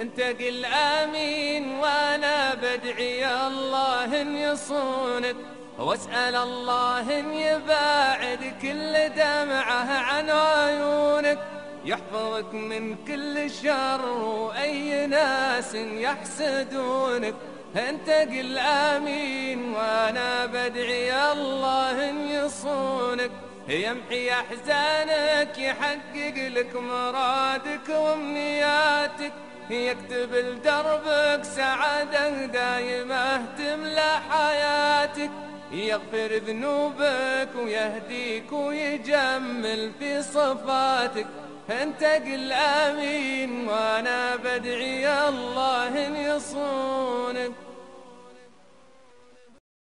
أنت قل آمين وأنا بدعي الله إن يصونك. واسأل الله إن يباعد كل دمعه عن عيونك. يحفظك من كل شر وأي ناس يحسدونك. أنت قل آمين وأنا بدعي الله إن يصونك. يمحي أحزانك يحقق لك مرادك وأمنياتك. يكتب لدربك سعادة دايمة تملى حياتك يغفر ذنوبك ويهديك ويجمل في صفاتك. أنت قل آمين وأنا بدعي الله يصونك.